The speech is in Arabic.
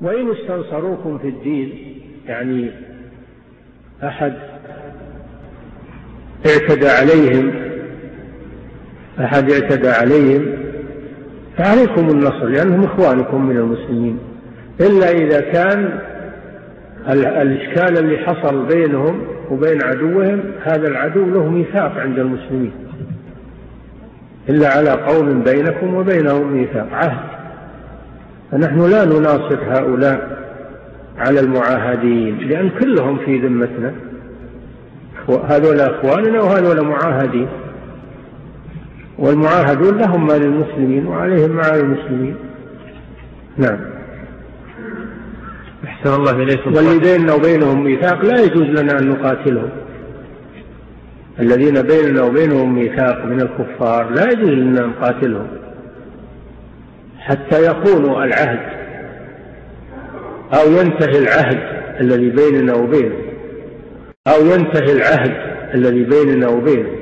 وإن استنصروكم في الدين يعني أحد اعتدى عليهم أحد اعتدى عليهم فعليكم النصر لأنهم إخوانكم من المسلمين. إلا إذا كان الإشكال اللي حصل بينهم وبين عدوهم هذا العدو له ميثاق عند المسلمين. إلا على قوم بينكم وبينهم ميثاق عهد. فنحن لا نناصر هؤلاء على المعاهدين لأن كلهم في ذمتنا. هذول أخواننا وهذول معاهدين. والمعاهدون لهم ما للمسلمين وعليهم ما على المسلمين. نعم. أحسن الله إليكم. واللي بيننا وبينهم ميثاق لا يجوز لنا أن نقاتلهم. الذين بيننا وبينهم ميثاق من الكفار لا يجوز لنا أن نقاتلهم. حتى يخونوا العهد أو ينتهي العهد الذي بيننا وبينه أو ينتهي العهد الذي بيننا وبينه.